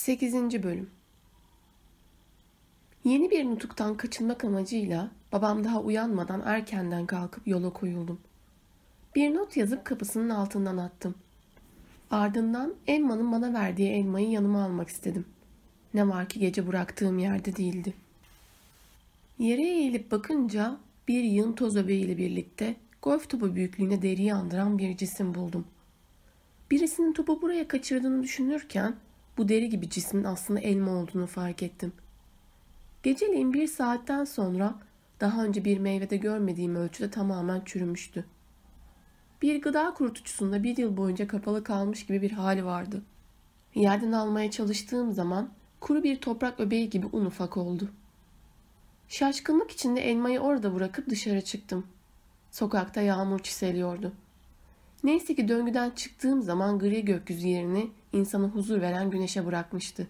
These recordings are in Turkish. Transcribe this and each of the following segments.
8. Bölüm Yeni bir nutuktan kaçınmak amacıyla babam daha uyanmadan erkenden kalkıp yola koyuldum. Bir not yazıp kapısının altından attım. Ardından Emma'nın bana verdiği elmayı yanıma almak istedim. Ne var ki gece bıraktığım yerde değildi. Yere eğilip bakınca bir yığın toz öbeğiyle birlikte golf topu büyüklüğüne deriyi andıran bir cisim buldum. Birisinin topu buraya kaçırdığını düşünürken bu deri gibi cismin aslında elma olduğunu fark ettim. Geceliğin bir saatten sonra daha önce bir meyvede görmediğim ölçüde tamamen çürümüştü. Bir gıda kurutucusunda bir yıl boyunca kapalı kalmış gibi bir hali vardı. Yerden almaya çalıştığım zaman kuru bir toprak öbeği gibi un ufak oldu. Şaşkınlık içinde elmayı orada bırakıp dışarı çıktım. Sokakta yağmur çiseliyordu. Neyse ki döngüden çıktığım zaman gri gökyüzü yerini insana huzur veren güneşe bırakmıştı.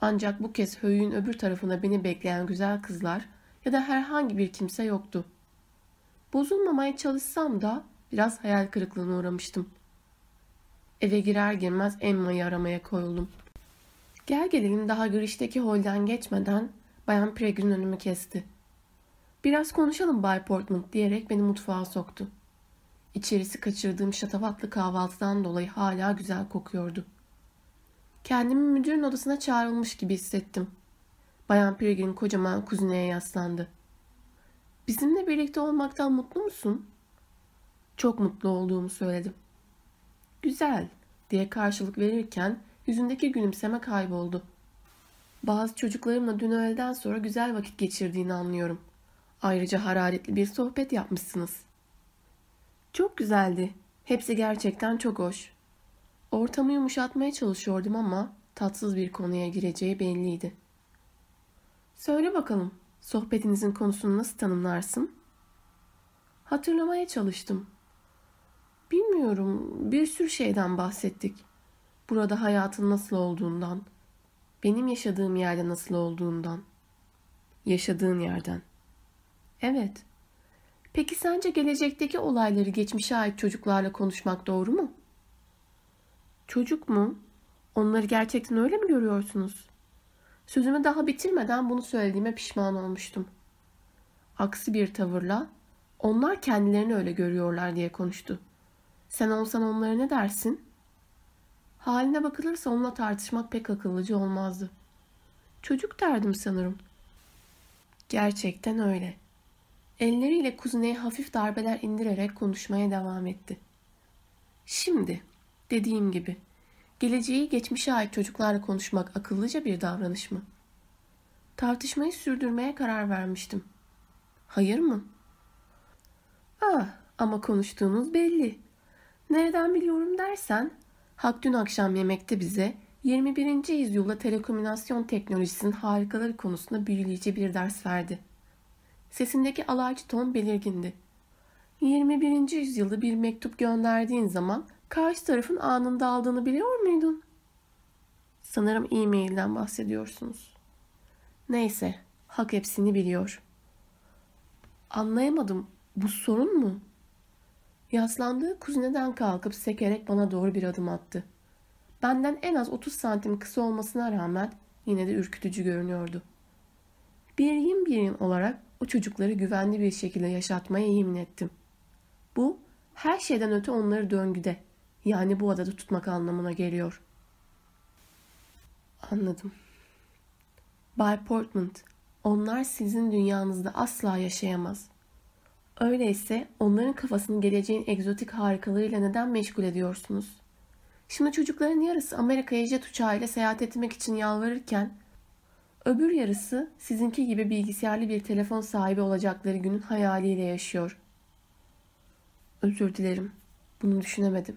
Ancak bu kez höyüğün öbür tarafında beni bekleyen güzel kızlar ya da herhangi bir kimse yoktu. Bozulmamaya çalışsam da biraz hayal kırıklığına uğramıştım. Eve girer girmez Emma'yı aramaya koyuldum. Gel gelelim daha girişteki holden geçmeden Bayan Pregrin önümü kesti. Biraz konuşalım Bay Portman diyerek beni mutfağa soktu. İçerisi kaçırdığım şatafatlı kahvaltıdan dolayı hala güzel kokuyordu. Kendimi müdürün odasına çağrılmış gibi hissettim. Bayan Peregrine kocaman kuzineye yaslandı. Bizimle birlikte olmaktan mutlu musun? Çok mutlu olduğumu söyledim. Güzel diye karşılık verirken yüzündeki gülümseme kayboldu. Bazı çocuklarımla dün öğleden sonra güzel vakit geçirdiğini anlıyorum. Ayrıca hararetli bir sohbet yapmışsınız. Çok güzeldi. Hepsi gerçekten çok hoş. Ortamı yumuşatmaya çalışıyordum ama tatsız bir konuya gireceği belliydi. Söyle bakalım, sohbetinizin konusunu nasıl tanımlarsın? Hatırlamaya çalıştım. Bilmiyorum, bir sürü şeyden bahsettik. Burada hayatın nasıl olduğundan, benim yaşadığım yerde nasıl olduğundan. Yaşadığın yerden. Evet. Peki sence gelecekteki olayları geçmişe ait çocuklarla konuşmak doğru mu? Çocuk mu? Onları gerçekten öyle mi görüyorsunuz? Sözümü daha bitirmeden bunu söylediğime pişman olmuştum. Aksi bir tavırla onlar kendilerini öyle görüyorlar diye konuştu. Sen olsan onlara ne dersin? Haline bakılırsa onunla tartışmak pek akıllıcı olmazdı. Çocuk derdim sanırım. Gerçekten öyle. Elleriyle kuzineye hafif darbeler indirerek konuşmaya devam etti. Şimdi Dediğim gibi, geleceği geçmişe ait çocuklarla konuşmak akıllıca bir davranış mı? Tartışmayı sürdürmeye karar vermiştim. Hayır mı? Ah, ama konuştuğunuz belli. Nereden biliyorum dersen, Hak dün akşam yemekte bize 21. yüzyılda telekomünikasyon teknolojisinin harikaları konusunda büyüleyici bir ders verdi. Sesindeki alaycı ton belirgindi. 21. yüzyılda bir mektup gönderdiğin zaman karşı tarafın anında aldığını biliyor muydun? Sanırım e-mailden bahsediyorsunuz. Neyse, hak hepsini biliyor. Anlayamadım. Bu sorun mu? Yaslandığı kuzineden kalkıp sekerek bana doğru bir adım attı. Benden en az 30 santim kısa olmasına rağmen yine de ürkütücü görünüyordu. Bir yin bir olarak o çocukları güvenli bir şekilde yaşatmaya yemin ettim. Bu her şeyden öte onları döngüde, yani bu adada tutmak anlamına geliyor. Anladım. Bay Portman, onlar sizin dünyanızda asla yaşayamaz. Öyleyse onların kafasını geleceğin egzotik harikalarıyla neden meşgul ediyorsunuz? Şimdi çocukların yarısı Amerika'ya jet uçağıyla seyahat etmek için yalvarırken öbür yarısı sizinki gibi bilgisayarlı bir telefon sahibi olacakları günün hayaliyle yaşıyor. Özür dilerim. Bunu düşünemedim.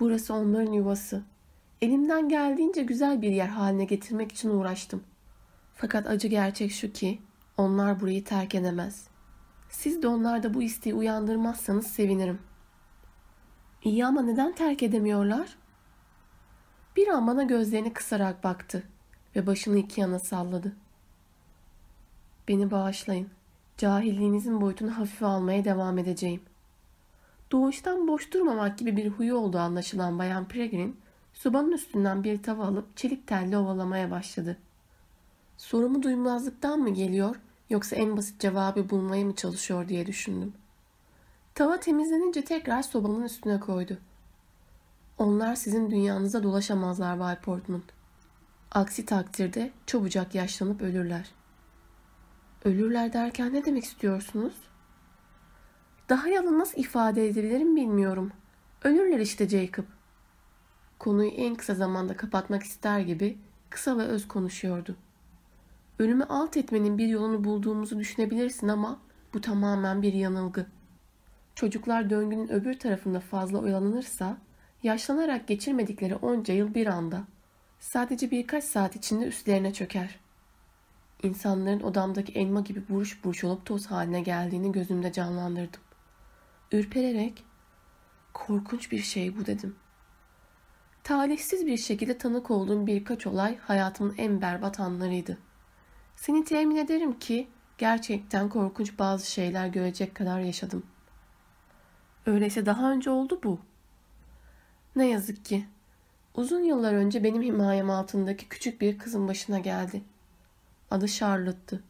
Burası onların yuvası. Elimden geldiğince güzel bir yer haline getirmek için uğraştım. Fakat acı gerçek şu ki onlar burayı terk edemez. Siz de onlarda bu isteği uyandırmazsanız sevinirim. İyi ama neden terk edemiyorlar? Bir an bana gözlerini kısarak baktı ve başını iki yana salladı. Beni bağışlayın. Cahilliğinizin boyutunu hafife almaya devam edeceğim. Doğuştan boş durmamak gibi bir huyu olduğu anlaşılan Bayan Peregrine sobanın üstünden bir tava alıp çelik telle ovalamaya başladı. Sorumu duymazlıktan mı geliyor yoksa en basit cevabı bulmaya mı çalışıyor diye düşündüm. Tava temizlenince tekrar sobanın üstüne koydu. Onlar sizin dünyanızda dolaşamazlar Bay Portman. Aksi takdirde çabucak yaşlanıp ölürler. Ölürler derken ne demek istiyorsunuz? Daha yalın nasıl ifade edebilirim bilmiyorum. Ölürler işte Jacob. Konuyu en kısa zamanda kapatmak ister gibi kısa ve öz konuşuyordu. Ölümü alt etmenin bir yolunu bulduğumuzu düşünebilirsin ama bu tamamen bir yanılgı. Çocuklar döngünün öbür tarafında fazla oyalanırsa yaşlanarak geçirmedikleri onca yıl bir anda sadece birkaç saat içinde üstlerine çöker. İnsanların odamdaki elma gibi buruş buruş olup toz haline geldiğini gözümde canlandırdım. Ürpererek korkunç bir şey bu dedim. Talihsiz bir şekilde tanık olduğum birkaç olay hayatımın en berbat anlarıydı. Seni temin ederim ki gerçekten korkunç bazı şeyler görecek kadar yaşadım. Öyleyse daha önce oldu bu. Ne yazık ki. Uzun yıllar önce benim himayem altındaki küçük bir kızın başına geldi. Adı Charlotte'tı.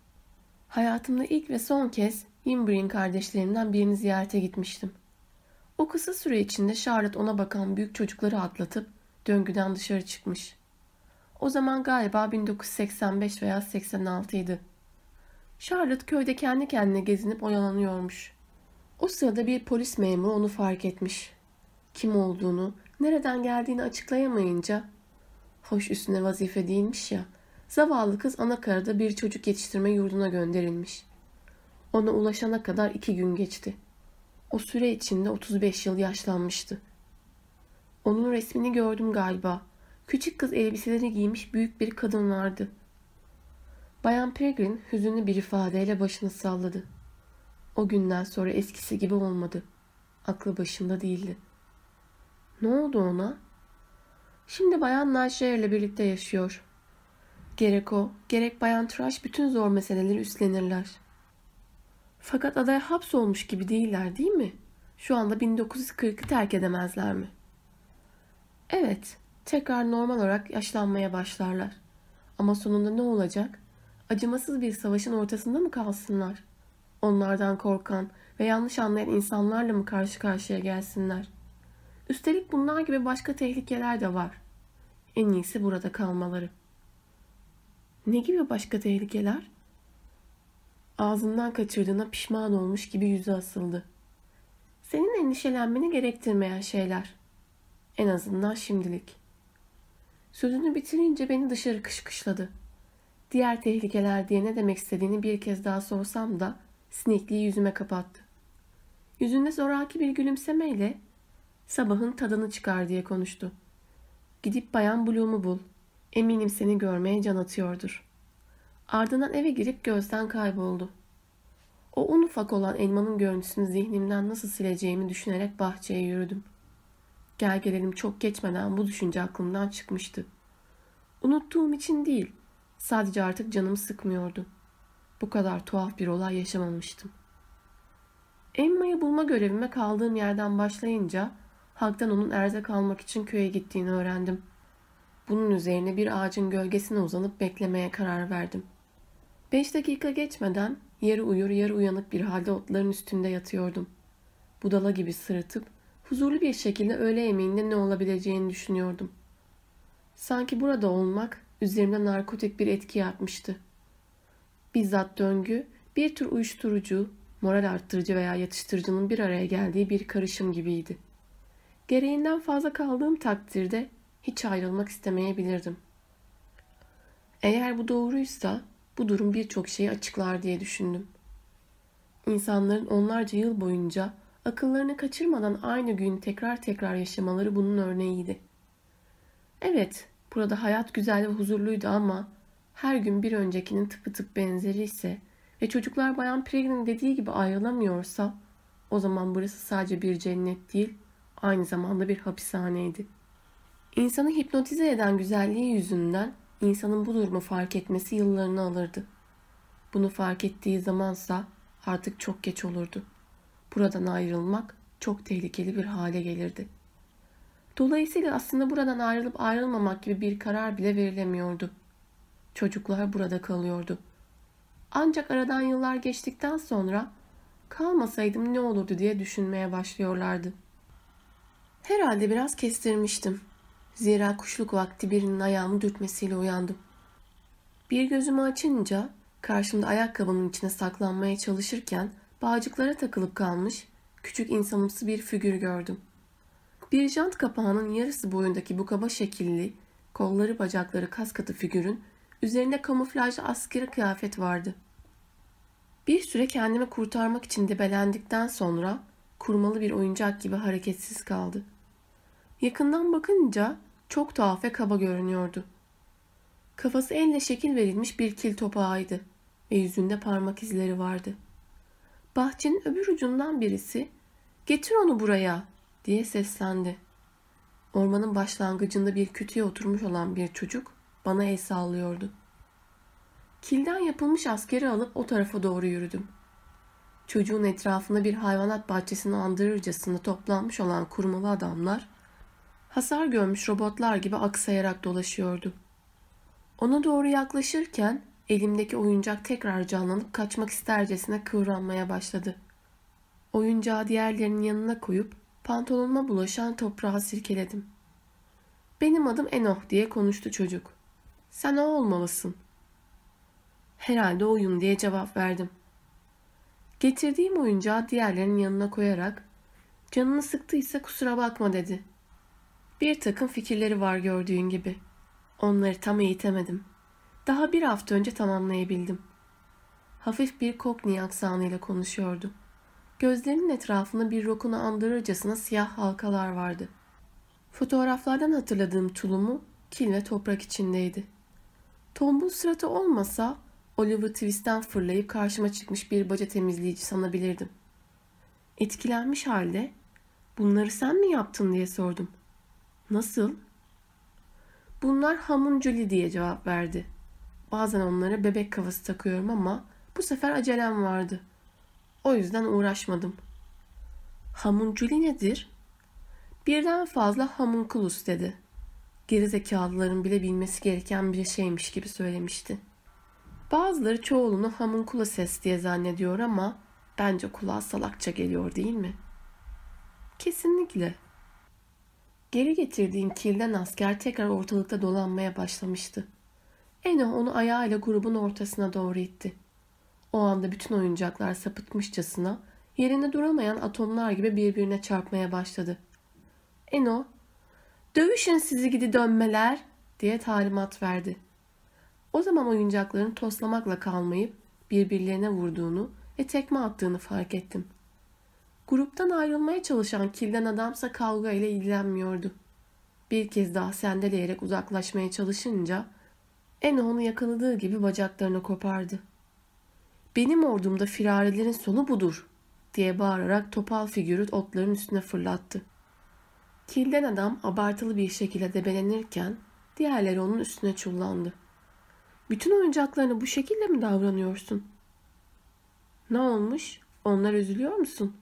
Hayatımda ilk ve son kez Yimbrin kardeşlerimden birini ziyarete gitmiştim. O kısa süre içinde Charlotte ona bakan büyük çocukları atlatıp döngüden dışarı çıkmış. O zaman galiba 1985 veya 86 idi. Charlotte köyde kendi kendine gezinip oyalanıyormuş. O sırada bir polis memuru onu fark etmiş. Kim olduğunu, nereden geldiğini açıklayamayınca, hoş üstüne vazife değilmiş ya, zavallı kız anakarada bir çocuk yetiştirme yurduna gönderilmiş. Ona ulaşana kadar iki gün geçti. O süre içinde 35 yıl yaşlanmıştı. Onun resmini gördüm galiba. Küçük kız elbiseleri giymiş büyük bir kadın vardı. Bayan Peregrine hüzünlü bir ifadeyle başını salladı. O günden sonra eskisi gibi olmadı. Aklı başında değildi. Ne oldu ona? Şimdi Bayan Naşer ile birlikte yaşıyor. Gerek o, gerek Bayan Trash bütün zor meseleleri üstlenirler. Fakat adaya hapsolmuş gibi değiller değil mi? Şu anda 1940'ı terk edemezler mi? Evet, tekrar normal olarak yaşlanmaya başlarlar. Ama sonunda ne olacak? Acımasız bir savaşın ortasında mı kalsınlar? Onlardan korkan ve yanlış anlayan insanlarla mı karşı karşıya gelsinler? Üstelik bunlar gibi başka tehlikeler de var. En iyisi burada kalmaları. Ne gibi başka tehlikeler? Ağzından kaçırdığına pişman olmuş gibi yüzü asıldı. Senin endişelenmeni gerektirmeyen şeyler. En azından şimdilik. Sözünü bitirince beni dışarı kışkışladı. Diğer tehlikeler diye ne demek istediğini bir kez daha sorsam da sinekliği yüzüme kapattı. Yüzünde zoraki bir gülümsemeyle sabahın tadını çıkar diye konuştu. Gidip bayan Bloom'u bul. Eminim seni görmeye can atıyordur. Ardından eve girip gözden kayboldu. O un ufak olan elmanın görüntüsünü zihnimden nasıl sileceğimi düşünerek bahçeye yürüdüm. Gel gelelim çok geçmeden bu düşünce aklımdan çıkmıştı. Unuttuğum için değil, sadece artık canımı sıkmıyordu. Bu kadar tuhaf bir olay yaşamamıştım. Emma'yı bulma görevime kaldığım yerden başlayınca Hag'dan onun erzak almak için köye gittiğini öğrendim. Bunun üzerine bir ağacın gölgesine uzanıp beklemeye karar verdim. Beş dakika geçmeden yarı uyur yarı uyanık bir halde otların üstünde yatıyordum. Budala gibi sırıtıp huzurlu bir şekilde öğle yemeğinde ne olabileceğini düşünüyordum. Sanki burada olmak üzerimde narkotik bir etki yapmıştı. Bizzat döngü bir tür uyuşturucu, moral arttırıcı veya yatıştırıcının bir araya geldiği bir karışım gibiydi. Gereğinden fazla kaldığım takdirde hiç ayrılmak istemeyebilirdim. Eğer bu doğruysa bu durum birçok şeyi açıklar diye düşündüm. İnsanların onlarca yıl boyunca akıllarını kaçırmadan aynı gün tekrar tekrar yaşamaları bunun örneğiydi. Evet, burada hayat güzel ve huzurluydu ama her gün bir öncekinin tıpatıp benzeri ise ve çocuklar Bayan Pregrin'in dediği gibi ayrılamıyorsa o zaman burası sadece bir cennet değil, aynı zamanda bir hapishaneydi. İnsanı hipnotize eden güzelliği yüzünden insanın bu durumu fark etmesi yıllarını alırdı. Bunu fark ettiği zamansa artık çok geç olurdu. Buradan ayrılmak çok tehlikeli bir hale gelirdi. Dolayısıyla aslında buradan ayrılıp ayrılmamak gibi bir karar bile verilemiyordu. Çocuklar burada kalıyordu. Ancak aradan yıllar geçtikten sonra kalmasaydım ne olurdu diye düşünmeye başlıyorlardı. Herhalde biraz kestirmiştim. Zira kuşluk vakti birinin ayağımı dürtmesiyle uyandım. Bir gözümü açınca karşımda ayakkabının içine saklanmaya çalışırken bağcıklara takılıp kalmış küçük insanımsı bir figür gördüm. Bir jant kapağının yarısı boyundaki bu kaba şekilli, kolları bacakları kas katı figürün üzerinde kamuflajlı askeri kıyafet vardı. Bir süre kendimi kurtarmak için debelendikten sonra kurmalı bir oyuncak gibi hareketsiz kaldı. Yakından bakınca çok tuhaf ve kaba görünüyordu. Kafası elle şekil verilmiş bir kil topağıydı ve yüzünde parmak izleri vardı. Bahçenin öbür ucundan birisi ''Getir onu buraya'' diye seslendi. Ormanın başlangıcında bir kütüye oturmuş olan bir çocuk bana el sallıyordu. Kilden yapılmış askeri alıp o tarafa doğru yürüdüm. Çocuğun etrafında bir hayvanat bahçesini andırırcasına toplanmış olan kurmalı adamlar, hasar görmüş robotlar gibi aksayarak dolaşıyordu. Ona doğru yaklaşırken elimdeki oyuncak tekrar canlanıp kaçmak istercesine kıvranmaya başladı. Oyuncağı diğerlerinin yanına koyup pantolonuma bulaşan toprağı sirkeledim. Benim adım Enoh diye konuştu çocuk. Sen o olmalısın. Herhalde oyun diye cevap verdim. Getirdiğim oyuncağı diğerlerinin yanına koyarak canını sıktıysa kusura bakma dedi. Bir takım fikirleri var gördüğün gibi. Onları tam eğitemedim. Daha bir hafta önce tamamlayabildim. Hafif bir kokni aksanıyla konuşuyordu. Gözlerinin etrafında bir rokunu andırırcasına siyah halkalar vardı. Fotoğraflardan hatırladığım tulumu kil ve toprak içindeydi. Tombul suratı olmasa Oliver Twist'ten fırlayıp karşıma çıkmış bir baca temizleyici sanabilirdim. Etkilenmiş halde bunları sen mi yaptın diye sordum. Nasıl? Bunlar hamunculi diye cevap verdi. Bazen onlara bebek kafası takıyorum ama bu sefer acelem vardı. O yüzden uğraşmadım. Hamunculi nedir? Birden fazla hamunculus dedi. Gerizekalıların bile bilmesi gereken bir şeymiş gibi söylemişti. Bazıları çoğulunu ses diye zannediyor ama bence kulağa salakça geliyor değil mi? Kesinlikle. Geri getirdiğim kirlen asker tekrar ortalıkta dolanmaya başlamıştı. Eno onu ayağıyla grubun ortasına doğru itti. O anda bütün oyuncaklar sapıtmışçasına yerinde duramayan atomlar gibi birbirine çarpmaya başladı. Eno, dövüşün sizi gidi dönmeler diye talimat verdi. O zaman oyuncakların toslamakla kalmayıp birbirlerine vurduğunu ve tekme attığını fark ettim. Gruptan ayrılmaya çalışan kilden adamsa kavga ile ilgilenmiyordu. Bir kez daha sendeleyerek uzaklaşmaya çalışınca en onu yakaladığı gibi bacaklarını kopardı. Benim ordumda firarilerin sonu budur diye bağırarak topal figürü otların üstüne fırlattı. Kilden adam abartılı bir şekilde debelenirken diğerleri onun üstüne çullandı. Bütün oyuncaklarına bu şekilde mi davranıyorsun? Ne olmuş? Onlar üzülüyor musun?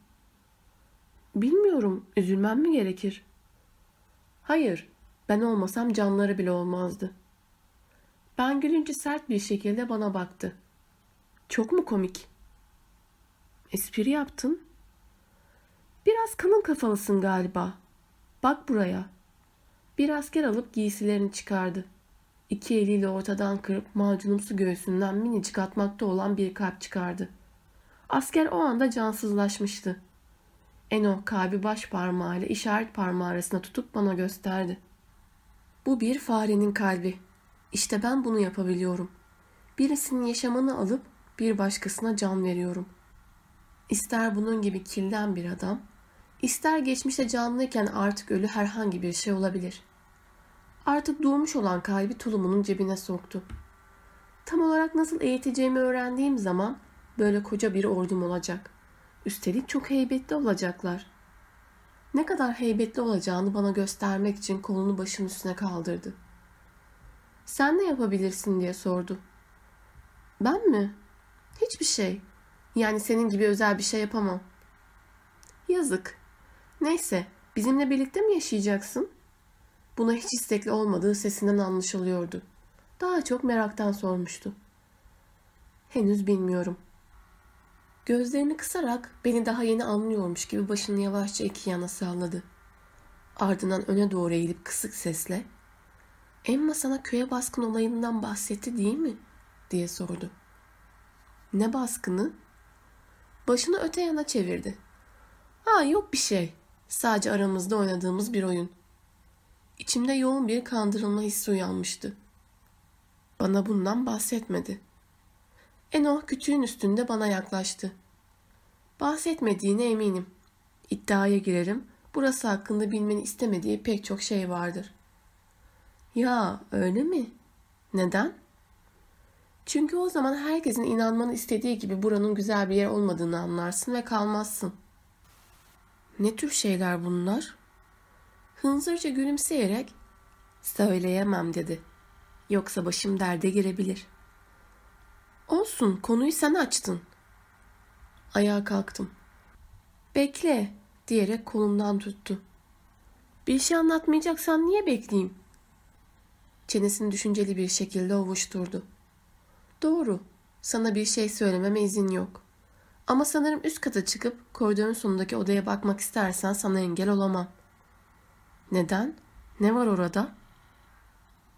Bilmiyorum. Üzülmem mi gerekir? Hayır. Ben olmasam canları bile olmazdı. Ben gülünce sert bir şekilde bana baktı. Çok mu komik? Espri yaptın. Biraz kalın kafalısın galiba. Bak buraya. Bir asker alıp giysilerini çıkardı. İki eliyle ortadan kırıp macunumsu göğsünden minicik atmakta olan bir kalp çıkardı. Asker o anda cansızlaşmıştı. Eno kalbi baş parmağıyla işaret parmağı arasında tutup bana gösterdi. Bu bir farenin kalbi. İşte ben bunu yapabiliyorum. Birisinin yaşamını alıp bir başkasına can veriyorum. İster bunun gibi kilden bir adam, ister geçmişte canlıyken artık ölü herhangi bir şey olabilir. Artık doğmuş olan kalbi tulumunun cebine soktu. Tam olarak nasıl eğiteceğimi öğrendiğim zaman böyle koca bir ordum olacak. Üstelik çok heybetli olacaklar. Ne kadar heybetli olacağını bana göstermek için kolunu başın üstüne kaldırdı. Sen ne yapabilirsin diye sordu. Ben mi? Hiçbir şey. Yani senin gibi özel bir şey yapamam. Yazık. Neyse, bizimle birlikte mi yaşayacaksın? Buna hiç istekli olmadığı sesinden anlaşılıyordu. Daha çok meraktan sormuştu. Henüz bilmiyorum. Gözlerini kısarak beni daha yeni anlıyormuş gibi başını yavaşça iki yana salladı. Ardından öne doğru eğilip kısık sesle Emma sana köye baskın olayından bahsetti değil mi? diye sordu. Ne baskını? Başını öte yana çevirdi. Ha yok bir şey. Sadece aramızda oynadığımız bir oyun. İçimde yoğun bir kandırılma hissi uyanmıştı. Bana bundan bahsetmedi. Enoh kütüğün üstünde bana yaklaştı. Bahsetmediğine eminim. İddiaya girerim. Burası hakkında bilmeni istemediği pek çok şey vardır. Ya öyle mi? Neden? Çünkü o zaman herkesin inanmanı istediği gibi buranın güzel bir yer olmadığını anlarsın ve kalmazsın. Ne tür şeyler bunlar? Hınzırca gülümseyerek söyleyemem dedi. Yoksa başım derde girebilir. Olsun konuyu sen açtın. Ayağa kalktım. Bekle diyerek kolumdan tuttu. Bir şey anlatmayacaksan niye bekleyeyim? Çenesini düşünceli bir şekilde ovuşturdu. Doğru, sana bir şey söylememe izin yok. Ama sanırım üst kata çıkıp koridorun sonundaki odaya bakmak istersen sana engel olamam. Neden? Ne var orada?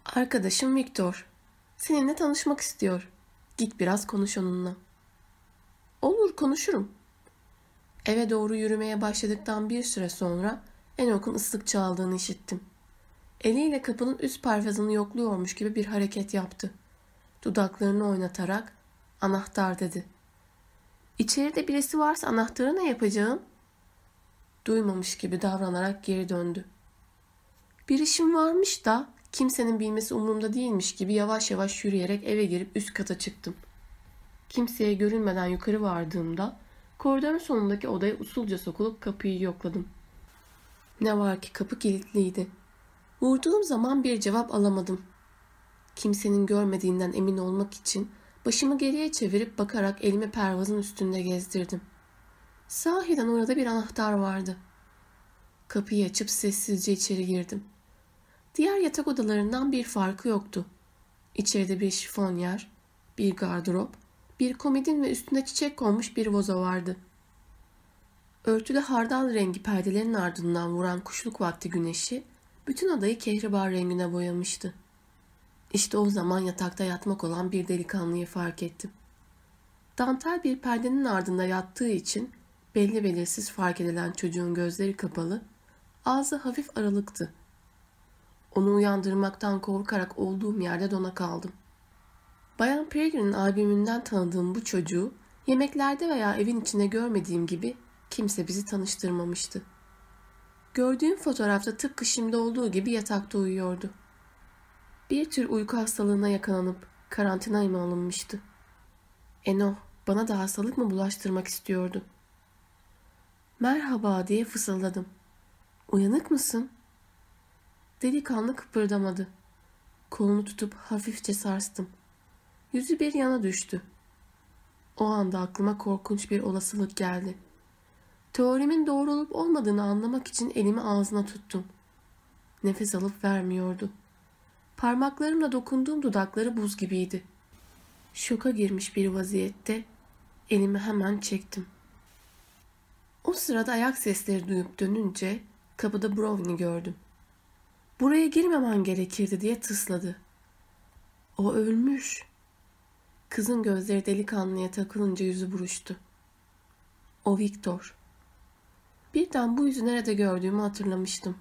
Arkadaşım Viktor. Seninle tanışmak istiyor. Git biraz konuş onunla. Olur konuşurum. Eve doğru yürümeye başladıktan bir süre sonra Enok'un ıslık çaldığını işittim. Eliyle kapının üst parfazını yokluyormuş gibi bir hareket yaptı. Dudaklarını oynatarak anahtar dedi. İçeride birisi varsa anahtarı ne yapacağım? Duymamış gibi davranarak geri döndü. Bir işim varmış da kimsenin bilmesi umurumda değilmiş gibi yavaş yavaş yürüyerek eve girip üst kata çıktım. Kimseye görünmeden yukarı vardığımda koridorun sonundaki odaya usulca sokulup kapıyı yokladım. Ne var ki kapı kilitliydi. Vurduğum zaman bir cevap alamadım. Kimsenin görmediğinden emin olmak için başımı geriye çevirip bakarak elimi pervazın üstünde gezdirdim. Sahiden orada bir anahtar vardı. Kapıyı açıp sessizce içeri girdim. Diğer yatak odalarından bir farkı yoktu. İçeride bir şifonyer, bir gardırop, bir komodin ve üstünde çiçek konmuş bir vazo vardı. Örtülü hardal rengi perdelerin ardından vuran kuşluk vakti güneşi bütün odayı kehribar rengine boyamıştı. İşte o zaman yatakta yatmak olan bir delikanlıyı fark ettim. Dantel bir perdenin ardında yattığı için belli belirsiz fark edilen çocuğun gözleri kapalı, ağzı hafif aralıktı. Onu uyandırmaktan korkarak olduğum yerde dona kaldım. Bayan Peregrine'in albümünden tanıdığım bu çocuğu yemeklerde veya evin içinde görmediğim gibi kimse bizi tanıştırmamıştı. Gördüğüm fotoğrafta tıpkı şimdi olduğu gibi yatakta uyuyordu. Bir tür uyku hastalığına yakalanıp karantinaya mı alınmıştı? Eno bana da hastalık mı bulaştırmak istiyordu? Merhaba diye fısıldadım. Uyanık mısın? Delikanlı kıpırdamadı. Kolunu tutup hafifçe sarstım. Yüzü bir yana düştü. O anda aklıma korkunç bir olasılık geldi. Teorimin doğru olup olmadığını anlamak için elimi ağzına tuttum. Nefes alıp vermiyordu. Parmaklarımla dokunduğum dudakları buz gibiydi. Şoka girmiş bir vaziyette elimi hemen çektim. O sırada ayak sesleri duyup dönünce kapıda Brownie'i gördüm. Buraya girmemen gerekirdi diye tısladı. O ölmüş. Kızın gözleri delikanlıya takılınca yüzü buruştu. O Victor. Birden bu yüzü nerede gördüğümü hatırlamıştım.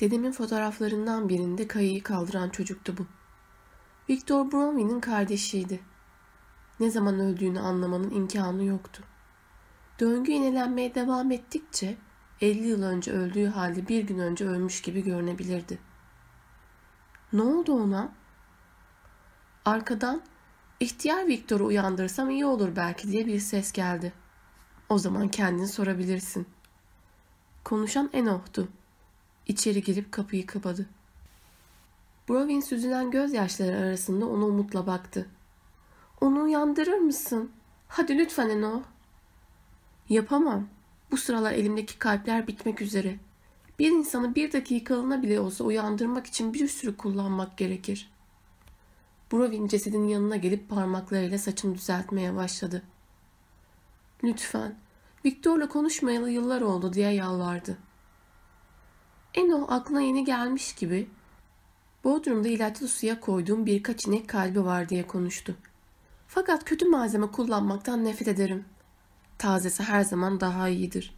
Dedemin fotoğraflarından birinde kayayı kaldıran çocuktu bu. Victor Bromley'nin kardeşiydi. Ne zaman öldüğünü anlamanın imkanı yoktu. Döngü inelenmeye devam ettikçe 50 yıl önce öldüğü halde bir gün önce ölmüş gibi görünebilirdi. Ne oldu ona? Arkadan ihtiyar Victor'u uyandırsam iyi olur belki diye bir ses geldi. O zaman kendin sorabilirsin. Konuşan Enoch'tu. İçeri girip kapıyı kapadı. Brovin süzülen gözyaşları arasında ona umutla baktı. Onu uyandırır mısın? Hadi lütfen Enoch. Yapamam. Bu sıralar elimdeki kalpler bitmek üzere. Bir insanı bir dakikalığına bile olsa uyandırmak için bir sürü kullanmak gerekir. Brovin cesedin yanına gelip parmaklarıyla saçını düzeltmeye başladı. Lütfen, Viktor'la konuşmayalı yıllar oldu diye yalvardı. Eno aklına yeni gelmiş gibi Bodrum'da ilaçlı suya koyduğum birkaç inek kalbi var diye konuştu. Fakat kötü malzeme kullanmaktan nefret ederim. Tazesi her zaman daha iyidir.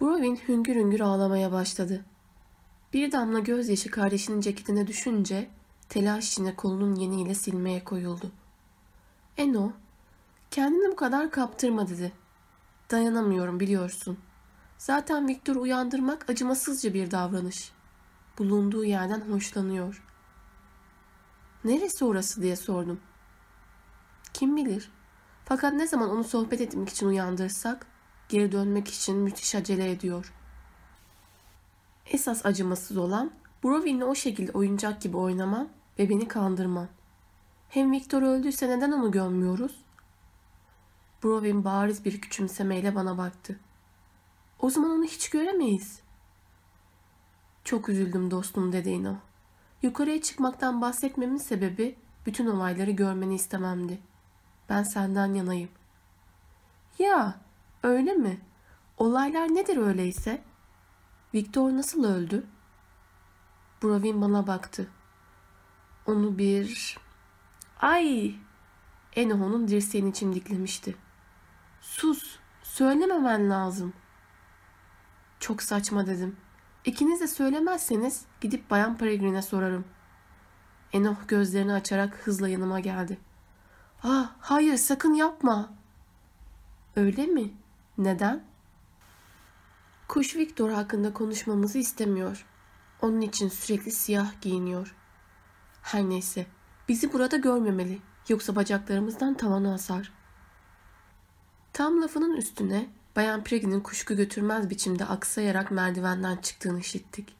Brovin hüngür hüngür ağlamaya başladı. Bir damla gözyaşı kardeşinin ceketine düşünce telaş içinde kolunun yeniyle silmeye koyuldu. Eno, kendini bu kadar kaptırma dedi. Dayanamıyorum biliyorsun. Zaten Victor uyandırmak acımasızca bir davranış. Bulunduğu yerden hoşlanıyor. Neresi orası diye sordum. Kim bilir. Fakat ne zaman onu sohbet etmek için uyandırsak geri dönmek için müthiş acele ediyor. Esas acımasız olan Brovin'le o şekilde oyuncak gibi oynamam ve beni kandırman. Hem Victor öldüyse neden onu gömmüyoruz? Brovin bariz bir küçümsemeyle bana baktı. O zaman onu hiç göremeyiz. Çok üzüldüm dostum dedi Ino. Yukarıya çıkmaktan bahsetmemin sebebi bütün olayları görmeni istememdi. Ben senden yanayım. Ya öyle mi? Olaylar nedir öyleyse? Victor nasıl öldü? Brovin bana baktı. Onu bir... Ay! Enoho'nun dirseğini çimdiklemişti. Sus! Söylememen lazım. Çok saçma dedim. İkiniz de söylemezseniz gidip Bayan Peregrine'e sorarım. Enoh gözlerini açarak hızla yanıma geldi. Ah, hayır sakın yapma. Öyle mi? Neden? Kuş Victor hakkında konuşmamızı istemiyor. Onun için sürekli siyah giyiniyor. Her neyse, bizi burada görmemeli. Yoksa bacaklarımızdan tavana asar. Tam lafının üstüne Bayan Pregi'nin kuşku götürmez biçimde aksayarak merdivenden çıktığını işittik.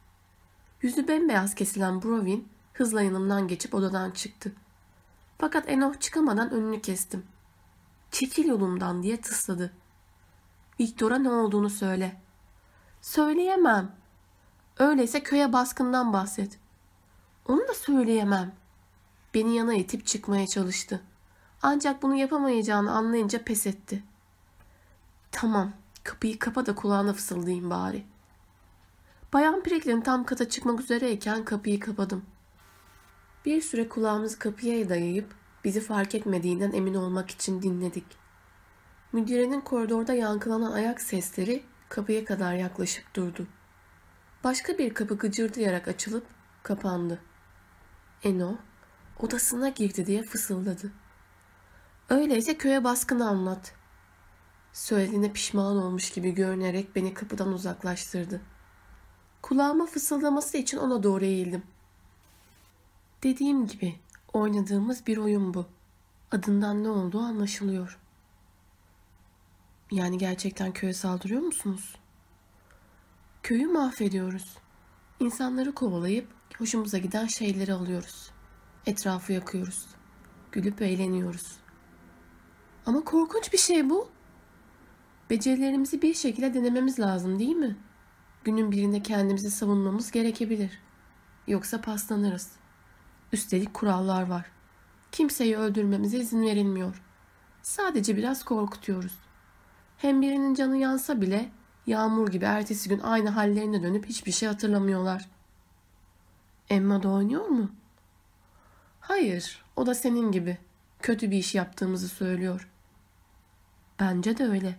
Yüzü bembeyaz kesilen Brovin hızla yanımdan geçip odadan çıktı. Fakat Enoch çıkamadan önünü kestim. Çekil yolumdan diye tısladı. Victor'a ne olduğunu söyle. Söyleyemem. Öyleyse köye baskından bahset. Onu da söyleyemem. Beni yana itip çıkmaya çalıştı. Ancak bunu yapamayacağını anlayınca pes etti. Tamam, kapıyı kapa da kulağına fısıldayayım bari. Bayan Preklin tam kata çıkmak üzereyken kapıyı kapadım. Bir süre kulağımızı kapıya dayayıp bizi fark etmediğinden emin olmak için dinledik. Müdirenin koridorda yankılanan ayak sesleri kapıya kadar yaklaşıp durdu. Başka bir kapı gıcırdayarak açılıp kapandı. Eno odasına girdi diye fısıldadı. Öyleyse köye baskını anlat. Söylediğine pişman olmuş gibi görünerek beni kapıdan uzaklaştırdı. Kulağıma fısıldaması için ona doğru eğildim. Dediğim gibi oynadığımız bir oyun bu. Adından ne olduğu anlaşılıyor. Yani gerçekten köye saldırıyor musunuz? Köyü mahvediyoruz. İnsanları kovalayıp hoşumuza giden şeyleri alıyoruz. Etrafı yakıyoruz. Gülüp eğleniyoruz. Ama korkunç bir şey bu. Becerilerimizi bir şekilde denememiz lazım değil mi? Günün birinde kendimizi savunmamız gerekebilir. Yoksa paslanırız. Üstelik kurallar var. Kimseyi öldürmemize izin verilmiyor. Sadece biraz korkutuyoruz. Hem birinin canı yansa bile yağmur gibi ertesi gün aynı hallerine dönüp hiçbir şey hatırlamıyorlar. Emma da oynuyor mu? Hayır, o da senin gibi. Kötü bir iş yaptığımızı söylüyor. Bence de öyle.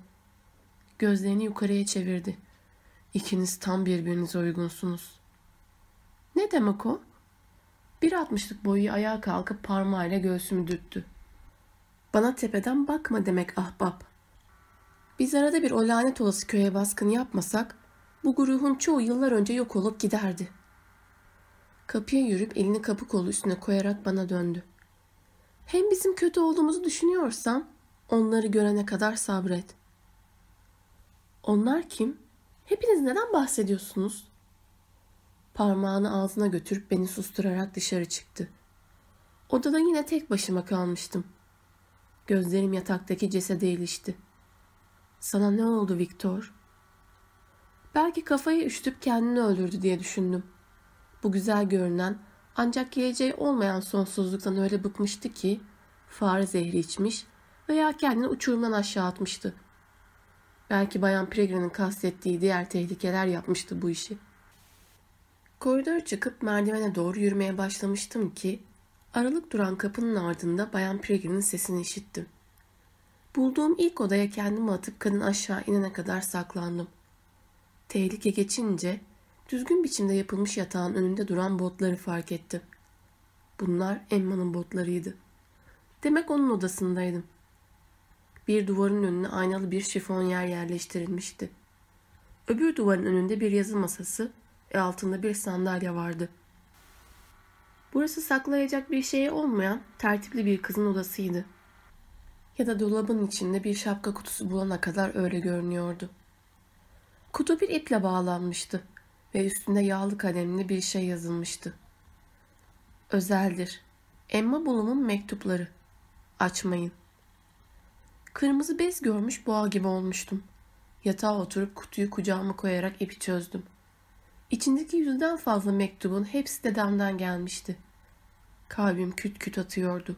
Gözlerini yukarıya çevirdi. İkiniz tam birbirinize uygunsunuz. Ne demek o? Bir altmışlık boyu ayağa kalkıp parmağıyla göğsümü dürttü. Bana tepeden bakma demek ahbap. Biz arada bir o lanet olası köye baskın yapmasak bu grubun çoğu yıllar önce yok olup giderdi. Kapıya yürüp elini kapı kolu üstüne koyarak bana döndü. Hem bizim kötü olduğumuzu düşünüyorsan onları görene kadar sabret. Onlar kim? Hepiniz neden bahsediyorsunuz? Parmağını ağzına götürüp beni susturarak dışarı çıktı. Odada yine tek başıma kalmıştım. Gözlerim yataktaki cesede ilişti. Sana ne oldu Viktor? Belki kafayı üşütüp kendini öldürdü diye düşündüm. Bu güzel görünen ancak geleceği olmayan sonsuzluktan öyle bıkmıştı ki fare zehri içmiş veya kendini uçurumdan aşağı atmıştı. Belki Bayan Peregrine'in kastettiği diğer tehlikeler yapmıştı bu işi. Koridor çıkıp merdivene doğru yürümeye başlamıştım ki aralık duran kapının ardında Bayan Peregrine'in sesini işittim. Bulduğum ilk odaya kendimi atıp kadın aşağı inene kadar saklandım. Tehlike geçince düzgün biçimde yapılmış yatağın önünde duran botları fark ettim. Bunlar Emma'nın botlarıydı. Demek onun odasındaydım. Bir duvarın önüne aynalı bir şifon yer yerleştirilmişti. Öbür duvarın önünde bir yazı masası altında bir sandalye vardı. Burası saklayacak bir şey olmayan tertipli bir kızın odasıydı. Ya da dolabın içinde bir şapka kutusu bulana kadar öyle görünüyordu. Kutu bir iple bağlanmıştı ve üstünde yağlı kalemli bir şey yazılmıştı. Özeldir. Emma Bulum'un mektupları. Açmayın. Kırmızı bez görmüş boğa gibi olmuştum. Yatağa oturup kutuyu kucağıma koyarak ipi çözdüm. İçindeki yüzden fazla mektubun hepsi dedemden gelmişti. Kalbim küt küt atıyordu.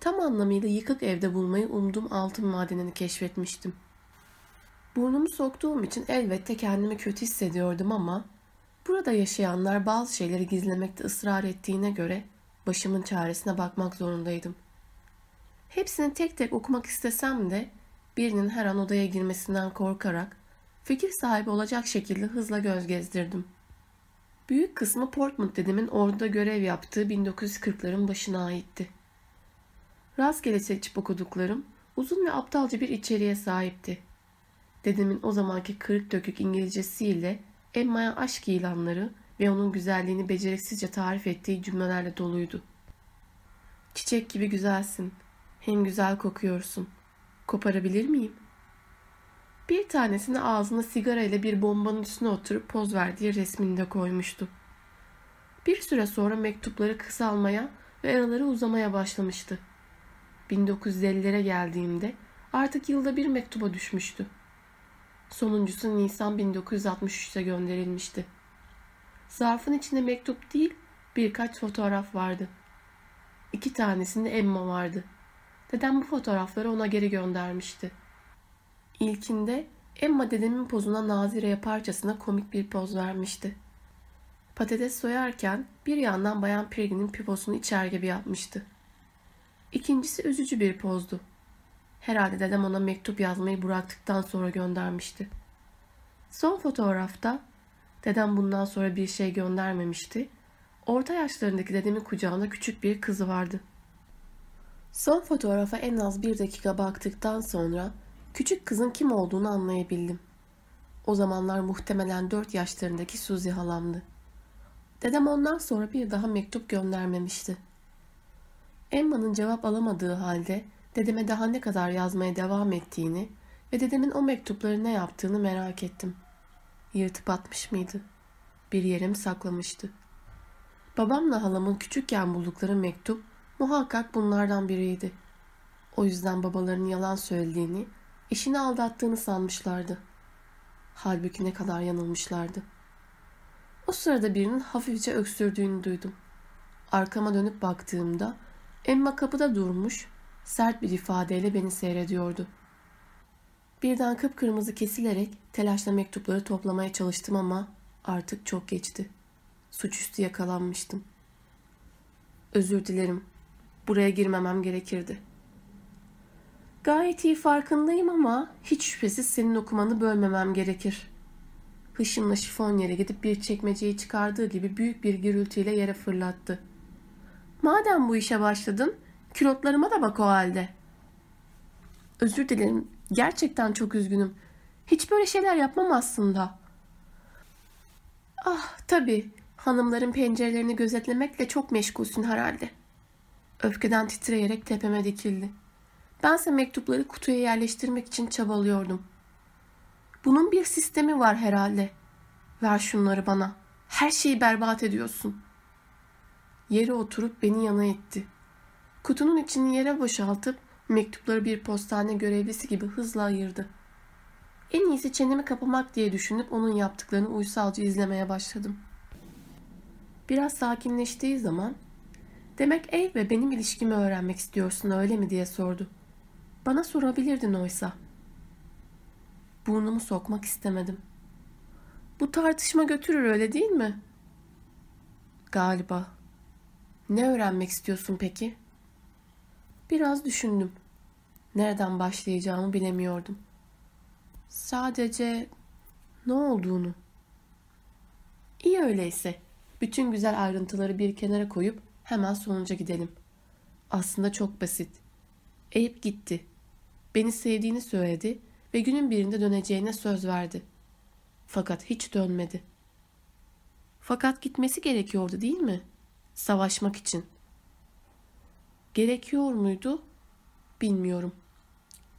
Tam anlamıyla yıkık evde bulmayı umduğum altın madenini keşfetmiştim. Burnumu soktuğum için elbette kendimi kötü hissediyordum ama burada yaşayanlar bazı şeyleri gizlemekte ısrar ettiğine göre başımın çaresine bakmak zorundaydım. Hepsini tek tek okumak istesem de birinin her an odaya girmesinden korkarak fikir sahibi olacak şekilde hızla göz gezdirdim. Büyük kısmı Portmouth dedemin orada görev yaptığı 1940'ların başına aitti. Rastgele seçip okuduklarım uzun ve aptalca bir içeriğe sahipti. Dedemin o zamanki kırık dökük İngilizcesiyle Emma'ya aşk ilanları ve onun güzelliğini beceriksizce tarif ettiği cümlelerle doluydu. Çiçek gibi güzelsin. Hem güzel kokuyorsun. Koparabilir miyim? Bir tanesini ağzına sigara ile bir bombanın üstüne oturup poz verdiği resmini de koymuştu. Bir süre sonra mektupları kısalmaya ve araları uzamaya başlamıştı. 1950'lere geldiğimde artık yılda bir mektuba düşmüştü. Sonuncusu Nisan 1963'te gönderilmişti. Zarfın içinde mektup değil birkaç fotoğraf vardı. İki tanesinde Emma vardı. Dedem bu fotoğrafları ona geri göndermişti. İlkinde Emma dedemin pozuna Nazire'ye parçasına komik bir poz vermişti. Patates soyarken bir yandan Bayan Pirgin'in piposunu içer gibi yapmıştı. İkincisi üzücü bir pozdu. Herhalde dedem ona mektup yazmayı bıraktıktan sonra göndermişti. Son fotoğrafta dedem bundan sonra bir şey göndermemişti. Orta yaşlarındaki dedemin kucağında küçük bir kızı vardı. Son fotoğrafa en az bir dakika baktıktan sonra küçük kızın kim olduğunu anlayabildim. O zamanlar muhtemelen dört yaşlarındaki Suzy halamdı. Dedem ondan sonra bir daha mektup göndermemişti. Emma'nın cevap alamadığı halde dedeme daha ne kadar yazmaya devam ettiğini ve dedemin o mektupları ne yaptığını merak ettim. Yırtıp atmış mıydı? Bir yerim saklamıştı. Babamla halamın küçükken buldukları mektup muhakkak bunlardan biriydi. O yüzden babalarının yalan söylediğini, eşini aldattığını sanmışlardı. Halbuki ne kadar yanılmışlardı. O sırada birinin hafifçe öksürdüğünü duydum. Arkama dönüp baktığımda Emma kapıda durmuş, sert bir ifadeyle beni seyrediyordu. Birden kıpkırmızı kesilerek telaşla mektupları toplamaya çalıştım ama artık çok geçti. Suçüstü yakalanmıştım. Özür dilerim. Buraya girmemem gerekirdi. Gayet iyi farkındayım ama hiç şüphesiz senin okumanı bölmemem gerekir. Hışımla şifon yere gidip bir çekmeceyi çıkardığı gibi büyük bir gürültüyle yere fırlattı. Madem bu işe başladın, külotlarıma da bak o halde. Özür dilerim. Gerçekten çok üzgünüm. Hiç böyle şeyler yapmam aslında. Ah tabii. Hanımların pencerelerini gözetlemekle çok meşgulsün herhalde. Öfkeden titreyerek tepeme dikildi. Bense mektupları kutuya yerleştirmek için çabalıyordum. Bunun bir sistemi var herhalde. Ver şunları bana. Her şeyi berbat ediyorsun. Yere oturup beni yana etti. Kutunun içini yere boşaltıp mektupları bir postane görevlisi gibi hızla ayırdı. En iyisi çenemi kapamak diye düşünüp onun yaptıklarını uysalca izlemeye başladım. Biraz sakinleştiği zaman Demek ev ve benim ilişkimi öğrenmek istiyorsun öyle mi diye sordu. Bana sorabilirdin oysa. Burnumu sokmak istemedim. Bu tartışma götürür öyle değil mi? Galiba. Ne öğrenmek istiyorsun peki? Biraz düşündüm. Nereden başlayacağımı bilemiyordum. Sadece ne olduğunu. İyi öyleyse. Bütün güzel ayrıntıları bir kenara koyup hemen sonuca gidelim. Aslında çok basit. Eyüp gitti. Beni sevdiğini söyledi ve günün birinde döneceğine söz verdi. Fakat hiç dönmedi. Fakat gitmesi gerekiyordu değil mi? Savaşmak için. Gerekiyor muydu? Bilmiyorum.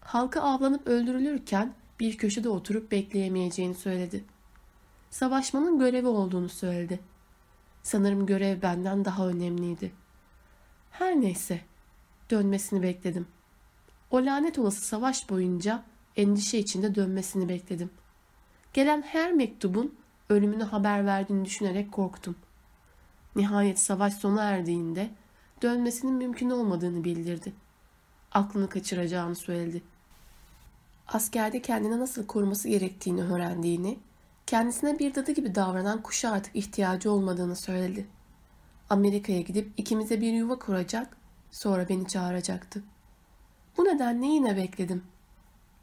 Halka avlanıp öldürülürken bir köşede oturup bekleyemeyeceğini söyledi. Savaşmanın görevi olduğunu söyledi. Sanırım görev benden daha önemliydi. Her neyse, dönmesini bekledim. O lanet olası savaş boyunca endişe içinde dönmesini bekledim. Gelen her mektubun ölümünü haber verdiğini düşünerek korktum. Nihayet savaş sona erdiğinde dönmesinin mümkün olmadığını bildirdi. Aklını kaçıracağını söyledi. Askerde kendine nasıl koruması gerektiğini öğrendiğini, kendisine bir dadı gibi davranan kuşa artık ihtiyacı olmadığını söyledi. Amerika'ya gidip ikimize bir yuva kuracak, sonra beni çağıracaktı. Bu nedenle yine bekledim.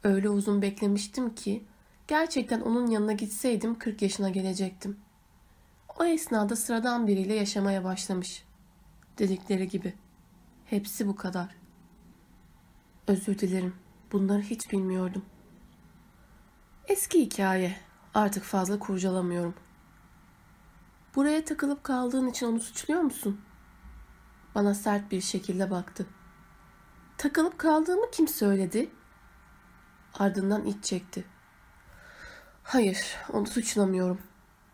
Öyle uzun beklemiştim ki gerçekten onun yanına gitseydim 40 yaşına gelecektim. O esnada sıradan biriyle yaşamaya başlamış. Dedikleri gibi. Hepsi bu kadar. Özür dilerim. Bunları hiç bilmiyordum. Eski hikaye. Artık fazla kurcalamıyorum. Buraya takılıp kaldığın için onu suçluyor musun? Bana sert bir şekilde baktı. Takılıp kaldığımı kim söyledi? Ardından iç çekti. Hayır, onu suçlamıyorum.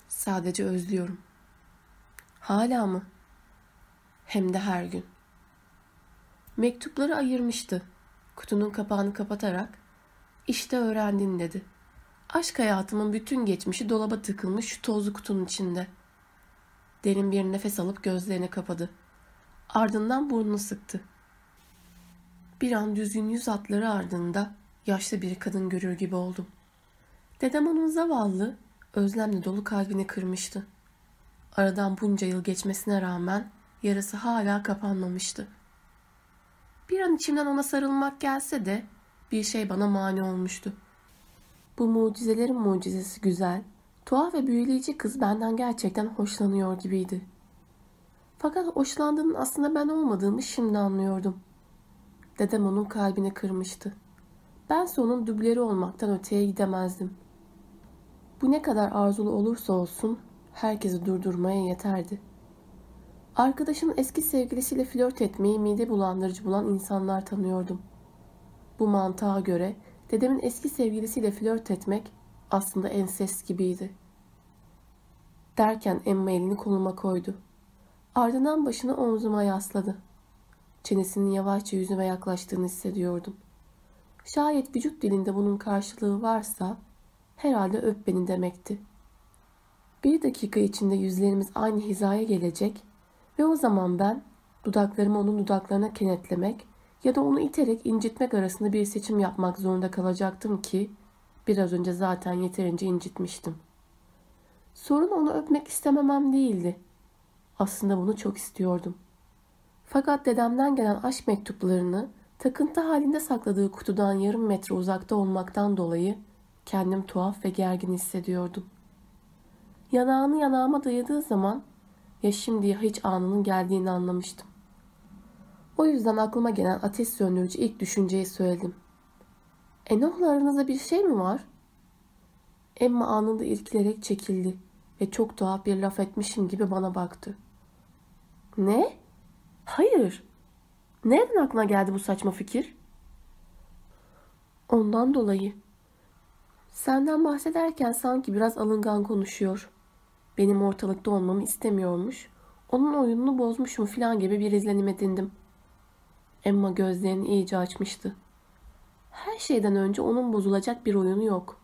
Sadece özlüyorum. Hala mı? Hem de her gün. Mektupları ayırmıştı. Kutunun kapağını kapatarak işte öğrendin dedi. Aşk hayatımın bütün geçmişi dolaba tıkılmış şu tozlu kutunun içinde. Derin bir nefes alıp gözlerini kapadı. Ardından burnunu sıktı. Bir an düzgün yüz atları ardında yaşlı bir kadın görür gibi oldum. Dedem onun zavallı, özlemle dolu kalbini kırmıştı. Aradan bunca yıl geçmesine rağmen yarası hala kapanmamıştı. Bir an içimden ona sarılmak gelse de bir şey bana mani olmuştu. Bu mucizelerin mucizesi güzel, tuhaf ve büyüleyici kız benden gerçekten hoşlanıyor gibiydi. Fakat hoşlandığının aslında ben olmadığımı şimdi anlıyordum. Dedem onun kalbini kırmıştı. Bense onun dübleri olmaktan öteye gidemezdim. Bu ne kadar arzulu olursa olsun herkesi durdurmaya yeterdi. Arkadaşımın eski sevgilisiyle flört etmeyi mide bulandırıcı bulan insanlar tanıyordum. Bu mantığa göre dedemin eski sevgilisiyle flört etmek aslında ensest gibiydi. Derken Emma elini koluma koydu. Ardından başını omzuma yasladı. Çenesinin yavaşça yüzüme yaklaştığını hissediyordum. Şayet vücut dilinde bunun karşılığı varsa herhalde öp beni demekti. Bir dakika içinde yüzlerimiz aynı hizaya gelecek ve o zaman ben dudaklarımı onun dudaklarına kenetlemek ya da onu iterek incitmek arasında bir seçim yapmak zorunda kalacaktım ki biraz önce zaten yeterince incitmiştim. Sorun onu öpmek istememem değildi. Aslında bunu çok istiyordum. Fakat dedemden gelen aşk mektuplarını takıntı halinde sakladığı kutudan yarım metre uzakta olmaktan dolayı kendim tuhaf ve gergin hissediyordum. Yanağını yanağıma dayadığı zaman ya şimdi ya hiç anının geldiğini anlamıştım. O yüzden aklıma gelen ateş söndürücü ilk düşünceyi söyledim. Enoh'la aranızda bir şey mi var? Emma anında irkilerek çekildi ve çok tuhaf bir laf etmişim gibi bana baktı. Ne? Hayır. Nereden aklına geldi bu saçma fikir? Ondan dolayı. Senden bahsederken sanki biraz alıngan konuşuyor. Benim ortalıkta olmamı istemiyormuş. Onun oyununu bozmuşum falan gibi bir izlenim edindim.'' Emma gözlerini iyice açmıştı. Her şeyden önce onun bozulacak bir oyunu yok.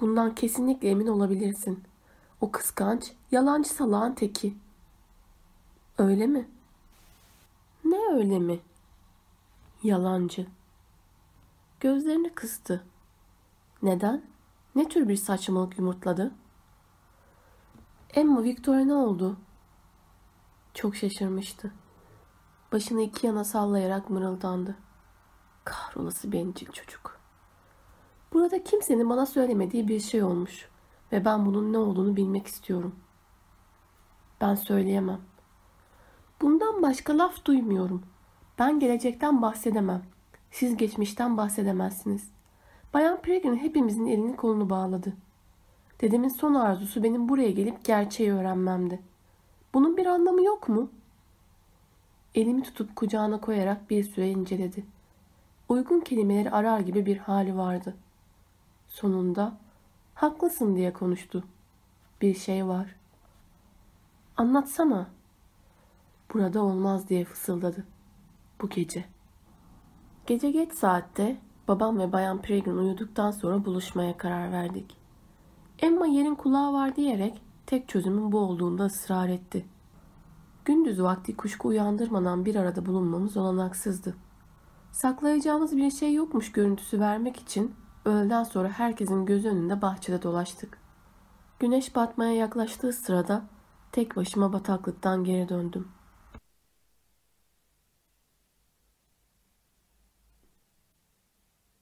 Bundan kesinlikle emin olabilirsin. O kıskanç, yalancı salağın teki. Öyle mi? Ne öyle mi? Yalancı. Gözlerini kıstı. Neden? Ne tür bir saçmalık yumurtladı? Emma Victor'a ne oldu? Çok şaşırmıştı. Başını iki yana sallayarak mırıldandı. Kahrolası bencil çocuk. Burada kimsenin bana söylemediği bir şey olmuş ve ben bunun ne olduğunu bilmek istiyorum. Ben söyleyemem. Bundan başka laf duymuyorum. Ben gelecekten bahsedemem. Siz geçmişten bahsedemezsiniz. Bayan Pregrin hepimizin elini kolunu bağladı. Dedemin son arzusu benim buraya gelip gerçeği öğrenmemdi. Bunun bir anlamı yok mu? Elimi tutup kucağına koyarak bir süre inceledi. Uygun kelimeleri arar gibi bir hali vardı. Sonunda haklısın diye konuştu. Bir şey var. Anlatsana. Burada olmaz diye fısıldadı. Bu gece. Gece geç saatte babam ve bayan Pregrin uyuduktan sonra buluşmaya karar verdik. Emma yerin kulağı var diyerek tek çözümün bu olduğunda ısrar etti. Gündüz vakti kuşku uyandırmadan bir arada bulunmamız olanaksızdı. Saklayacağımız bir şey yokmuş görüntüsü vermek için öğleden sonra herkesin göz önünde bahçede dolaştık. Güneş batmaya yaklaştığı sırada tek başıma bataklıktan geri döndüm.